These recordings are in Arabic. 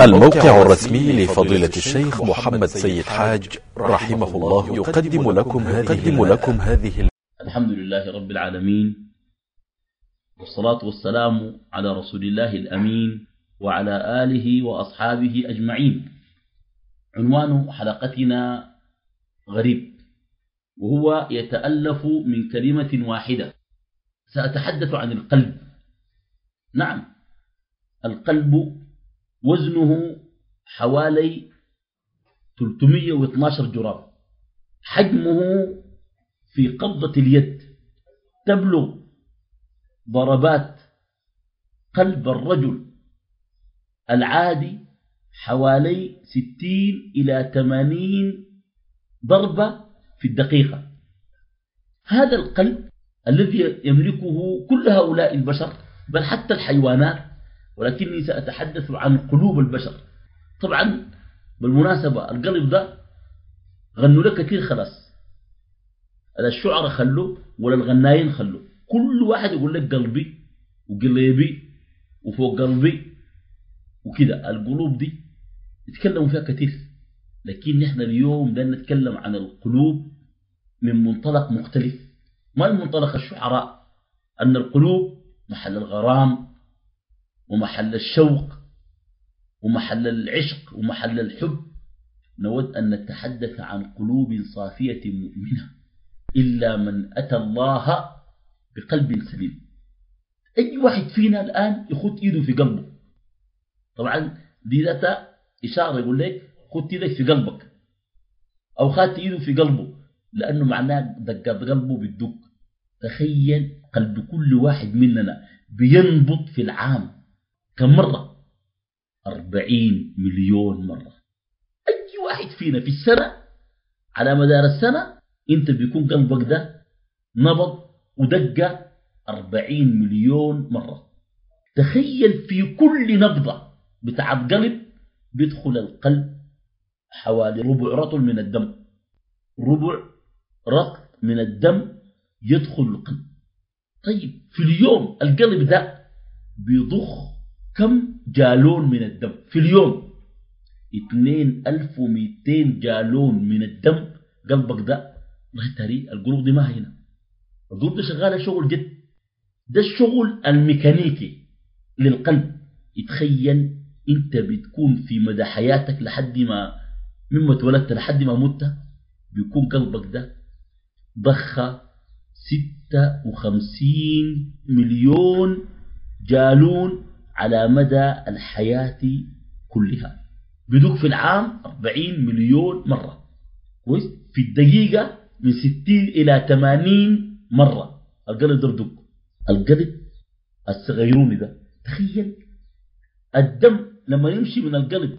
الموقع الرسمي لفضيلة الشيخ محمد سيد حاج رحمه الله يقدم لكم هذه, لكم هذه الحمد لله رب العالمين والصلاة والسلام على رسول الله الأمين وعلى آله وأصحابه أجمعين. عنوان حلقتنا غريب وهو يتألف من كلمة واحدة. سأتحدث عن القلب. نعم القلب وزنه حوالي 312 جرام. حجمه في قبضة اليد. تبلغ ضربات قلب الرجل العادي حوالي 60 إلى 80 ضربة في الدقيقة. هذا القلب الذي يملكه كل هؤلاء البشر بل حتى الحيوانات ولكني سأتحدث عن قلوب البشر. طبعا بالمناسبة القلب ده غنوا لك كثير خلاص. الشعر خلوا ولا الغنايين خلوا كل واحد يقول لك قلبي وقلبي وفوق قلبي وكده. القلوب دي يتكلموا فيها كثير. لكن نحن اليوم بدنا نتكلم عن القلوب من منطلق مختلف. ما من منطلق الشعراء؟ أن القلوب محل الغرام. ومحل الشوق ومحل العشق ومحل الحب. نود أن نتحدث عن قلوب صافية مؤمنة. إلا من أتى الله بقلب سليم. أي واحد فينا الآن يخط إيده في قلبه. طبعا دي ذات إشارة يقول لك خط إيدك في قلبك. أو خات إيده في قلبه. لأنه معناه دقات قلبه بالدق تخيل قلب كل واحد مننا بينبض في العام. كم مرة؟ أربعين مليون مرة. أي واحد فينا في السنة على مدار السنة أنت بيكون قلبك ده نبض ودق أربعين مليون مرة. تخيل في كل نبضة بتاع قلب بيدخل القلب حوالي ربع رطل من الدم. ربع رطل من الدم يدخل القلب. طيب في اليوم القلب ده بيضخ كم جالون من الدم في اليوم؟ 2200 جالون من الدم. قلبك ده الله تاري القلوب دي ما هنا. القلوب دي شغالة شغل جد. ده الشغل الميكانيكي للقلب. يتخيل انت بتكون في مدى حياتك لحد ما مما اتولدت لحد ما مت بيكون قلبك ده ضخ ستة وخمسين مليون جالون على مدى الحياة كلها. بدق في العام 40 مليون مرة. كويس؟ في الدقيقة من 60 إلى 80 مرة. القلب ده بدق. القلب الصغيروني ده. تخيل. الدم لما يمشي من القلب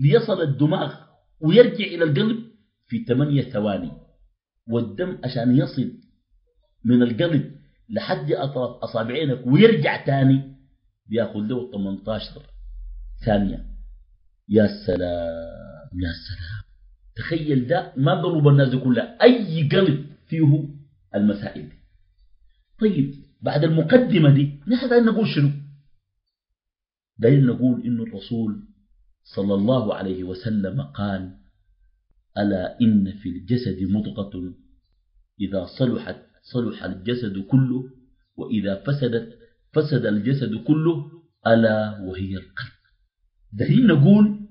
ليصل الدماغ ويرجع إلى القلب في 8 ثواني. والدم عشان يصل من القلب لحد أطراف أصابعينك ويرجع تاني بياخذ له 18 ثانية. يا سلام يا سلام. تخيل ده ما ضرب الناس دي كلها أي قلب فيه المسائل دي. طيب بعد المقدمة دي نحن دايما نقول شنو؟ دايما نقول إن الرسول صلى الله عليه وسلم قال ألا إن في الجسد مضغة؟ إذا صلحت صلح الجسد كله وإذا فسدت فسد الجسد كله ألا وهي القلب. دليل نقول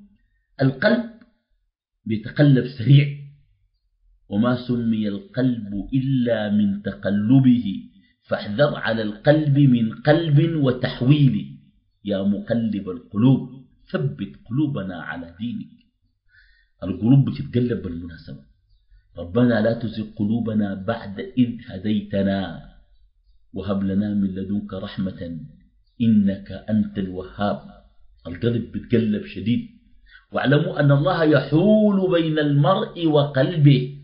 القلب بيتقلب سريع وما سمي القلب إلا من تقلبه. فاحذر على القلب من قلب وتحويل. يا مقلب القلوب ثبت قلوبنا على دينك. القلوب بتتقلب بالمناسبة. ربنا لا تزغ قلوبنا بعد إذ هديتنا. وهب لنا من لدنك رحمة إنك أنت الوهاب. القلب بتقلب شديد. واعلموا أن الله يحول بين المرء وقلبه.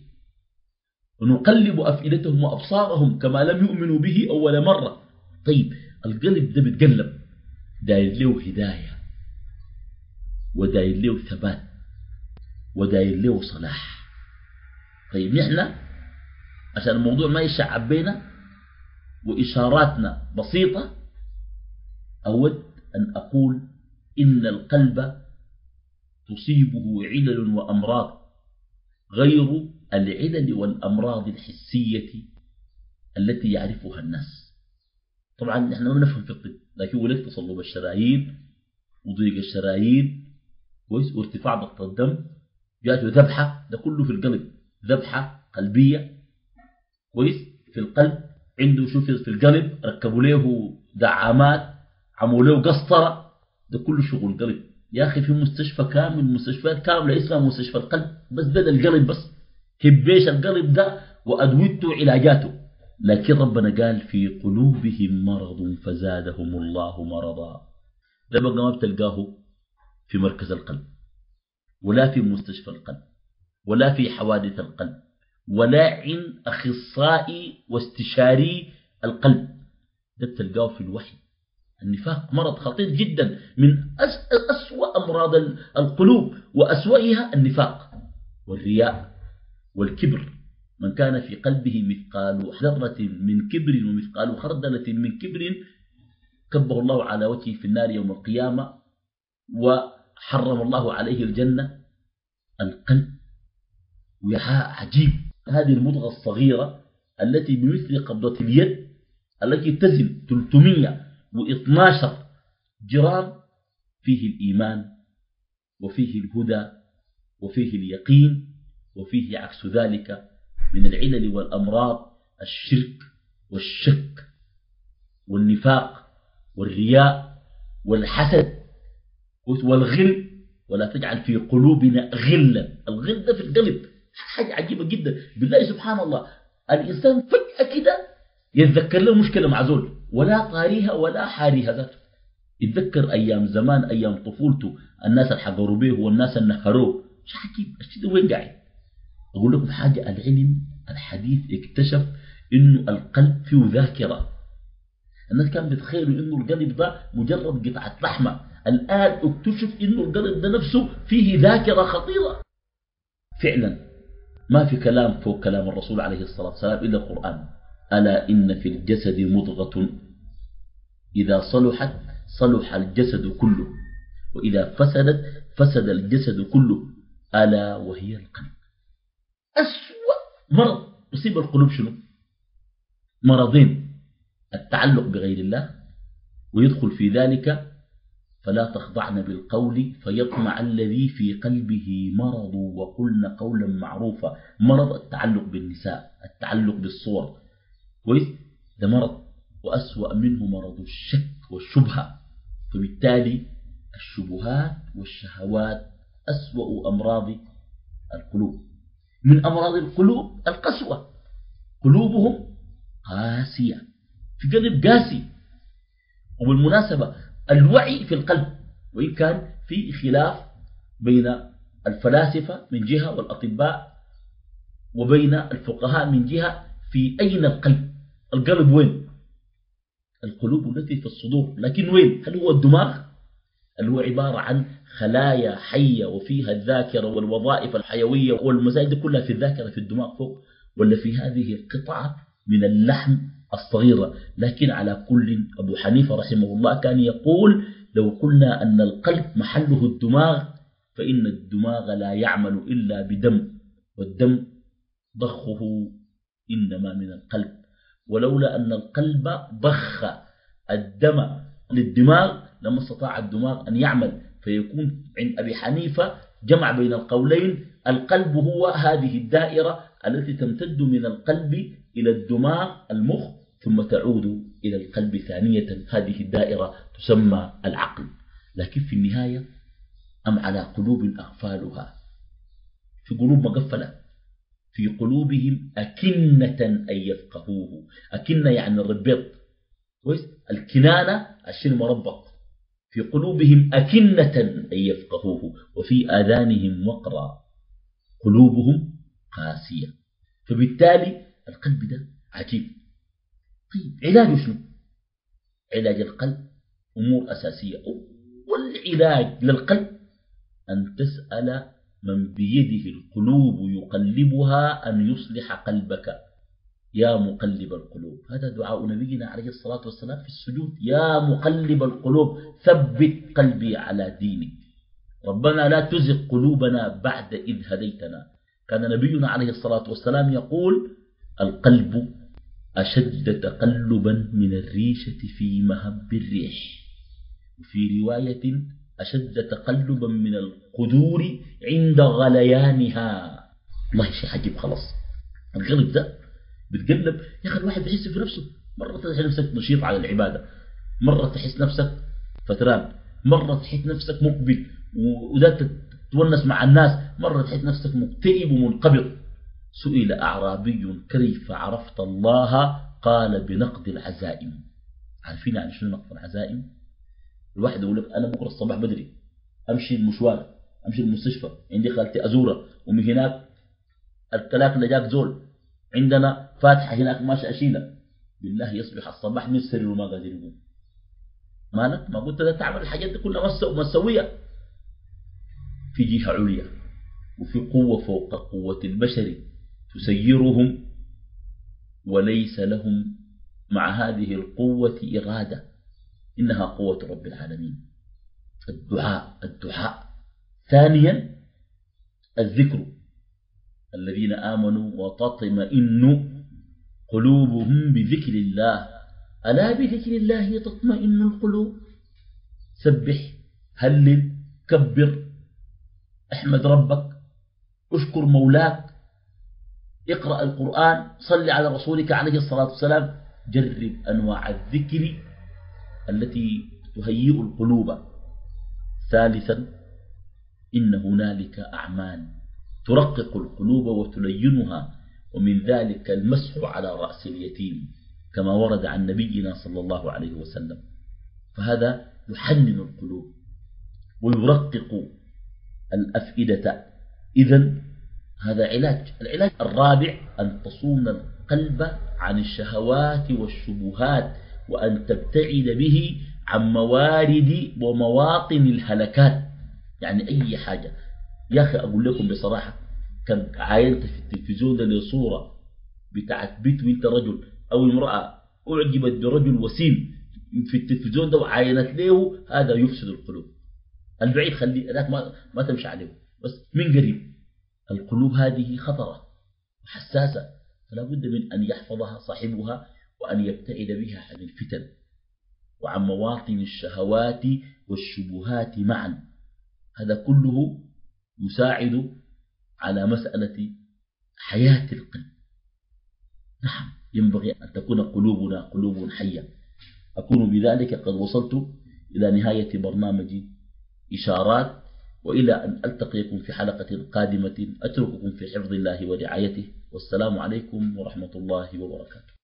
ونقلب أفئدتهم وأبصارهم كما لم يؤمنوا به أول مرة. طيب القلب ده بتقلب داير له هداية. وداير له ثبات. وداير له صلاح. طيب نحن عشان الموضوع ما يشعب بينا وإشاراتنا بسيطة أود أن أقول إن القلب تصيبه علل وأمراض غير العلل والأمراض الحسية التي يعرفها الناس. طبعا نحن ما نفهم في الطب لكن ولك تصلب الشرايين وضيق الشرايين كويس وارتفاع ضغط الدم جاته ذبحة ده كله في القلب ذبحة قلبية كويس في القلب عنده شوف في القلب ركبوا له دعامات عملوا له قسطرة ده كله شغل قلب. يا أخي في مستشفى كامل مستشفيات كاملة اسمها مستشفى القلب بس ده القلب بس. هبيش القلب ده وأدويته علاجاته. لكن ربنا قال في قلوبهم مرض فزادهم الله مرضا. ده بقى ما بتلقاه في مركز القلب ولا في مستشفى القلب ولا في حوادث القلب. ولا عند أخصائي واستشاري القلب. ده بتلقاه في الوحي. النفاق مرض خطير جدا من أسوأ أمراض القلوب وأسوأها النفاق والرياء والكبر. من كان في قلبه مثقال ذرة من كبر ومثقال خردلة من كبر كبه الله على وجهه في النار يوم القيامة وحرم الله عليه الجنة. القلب وعاء عجيب. هذه المضغة الصغيرة التي بمثل قبضة اليد التي تزن 312 جرام فيه الإيمان وفيه الهدى وفيه اليقين وفيه عكس ذلك من العلل والأمراض الشرك والشك والنفاق والرياء والحسد والغل ولا تجعل في قلوبنا غلا. الغل ده في القلب. حاجة عجيبة جدا. بالله سبحان الله. الإنسان فجأة كده يتذكر له مشكلة مع زول ولا طاريها ولا حاريها ذاته. يتذكر أيام زمان أيام طفولته الناس اللي حضروا به والناس اللي نهروه مش عجيب. الشيء وين قاعد؟ أقول لكم حاجة العلم الحديث اكتشف إنه القلب فيه ذاكرة. الناس كانوا بيتخيلوا إنه القلب ده مجرد قطعة لحمة. الآن اكتشف إنه القلب ده نفسه فيه ذاكرة خطيرة. فعلا. ما في كلام فوق كلام الرسول عليه الصلاة والسلام إلا القرآن. ألا إن في الجسد مضغة. إذا صلحت صلح الجسد كله. وإذا فسدت فسد الجسد كله. ألا وهي القلب. أسوأ مرض. يصيب القلوب شنو؟ مرضين. التعلق بغير الله. ويدخل في ذلك فلا تخضعن بالقول فيطمع الذي في قلبه مرض. وقلن قولا معروفا مرض التعلق بالنساء التعلق بالصور. كويس؟ ده مرض وأسوأ منه مرض الشك والشبهة. فبالتالي الشبهات والشهوات أسوأ أمراض القلوب. من أمراض القلوب القسوة. قلوبهم قاسية في قلب قاسي. وبالمناسبة الوعي في القلب وإن كان في خلاف بين الفلاسفة من جهة والأطباء وبين الفقهاء من جهة في أين القلب؟ القلب وين؟ القلوب التي في الصدور. لكن وين؟ هل هو الدماغ؟ اللي هو عبارة عن خلايا حية وفيها الذاكرة والوظائف الحيوية والمسائل دي كلها في الذاكرة في الدماغ فوق ولا في هذه القطعة من اللحم الصغيرة. لكن على كل أبو حنيفة رحمه الله كان يقول لو قلنا أن القلب محله الدماغ فإن الدماغ لا يعمل إلا بدم والدم ضخه إنما من القلب. ولولا أن القلب ضخ الدم للدماغ لما استطاع الدماغ أن يعمل. فيكون عند أبي حنيفة جمع بين القولين القلب هو هذه الدائرة التي تمتد من القلب إلى الدماغ المخ ثم تعود إلى القلب ثانية. هذه الدائرة تسمى العقل. لكن في النهاية أم على قلوب أغفالها؟ في قلوب مقفلة. في قلوبهم أكنة أن يفقهوه. أكنة يعني الربيط. كويس؟ الكنانة الشيء المربط. في قلوبهم أكنة أن يفقهوه. وفي آذانهم وقرا. قلوبهم قاسية. فبالتالي القلب ده عجيب. طيب علاجه شنو؟ علاج القلب أمور أساسية. والعلاج للقلب أن تسأل من بيده القلوب يقلبها أن يصلح قلبك. يا مقلب القلوب. هذا دعاء نبينا عليه الصلاة والسلام في السجود. يا مقلب القلوب ثبت قلبي على دينك. ربنا لا تزغ قلوبنا بعد إذ هديتنا. كان نبينا عليه الصلاة والسلام يقول القلب أشد تقلبا من الريشة في مهب الريح. وفي رواية أشد تقلبا من القدور عند غليانها. الله شيء عجيب خلاص. القلب ده بتقلب يا أخي الواحد بيحس في نفسه مرة تحس نفسك نشيط على العبادة مرة تحس نفسك فتران مرة تحس نفسك مقبل وده تتونس مع الناس مرة تحس نفسك مكتئب ومنقبض. سئل أعرابي كيف عرفت الله؟ قال بنقد العزائم. عارفين يعني شنو نقد العزائم؟ الواحد يقول لك أنا بكرة الصباح بدري أمشي المشوار أمشي المستشفى عندي خالتي أزورة ومن هناك التلاك لجاك زول عندنا فاتحة هناك ماشي أشيلها بالله يصبح الصباح من السرير وما قادر يقوم. مالك؟ ما قلت له تعمل الحاجات دي كلها ما تسويها في جهة عليا وفي قوة فوق قوة البشر تسيرهم وليس لهم مع هذه القوة إرادة إنها قوة رب العالمين. الدعاء الدعاء. ثانيا الذكر. الذين آمنوا وتطمئن قلوبهم بذكر الله. ألا بذكر الله تطمئن القلوب؟ سبح هلل كبر. احمد ربك اشكر مولاك اقرأ القرآن صل على رسولك عليه الصلاة والسلام جرب أنواع الذكر التي تهيئ القلوب. ثالثا إن هنالك أعمال ترقق القلوب وتلينها ومن ذلك المسح على رأس اليتيم كما ورد عن نبينا صلى الله عليه وسلم. فهذا يحنن القلوب ويرقق الأفئدة. إذا هذا علاج. العلاج الرابع أن تصون القلب عن الشهوات والشبهات وأن تبتعد به عن موارد ومواطن الهلكات. يعني أي حاجة. يا أخي أقول لكم بصراحة كم عاينت في التلفزيون ده صورة بتاعت بيت وانت رجل أو امرأة أعجبت برجل وسيم في التلفزيون ده وعاينت له هذا يفسد القلوب. البعيد خلي ذاك ما, ما تمشي عليه. بس من قريب. القلوب هذه خطرة وحساسة فلا بد من أن يحفظها صاحبها وأن يبتعد بها عن الفتن وعن مواطن الشهوات والشبهات معا. هذا كله يساعد على مسألة حياة القلب. نعم ينبغي أن تكون قلوبنا قلوب حية. أكون بذلك قد وصلت إلى نهاية برنامج إشارات وإلى أن ألتقيكم في حلقة قادمة أترككم في حفظ الله ورعايته. والسلام عليكم ورحمة الله وبركاته.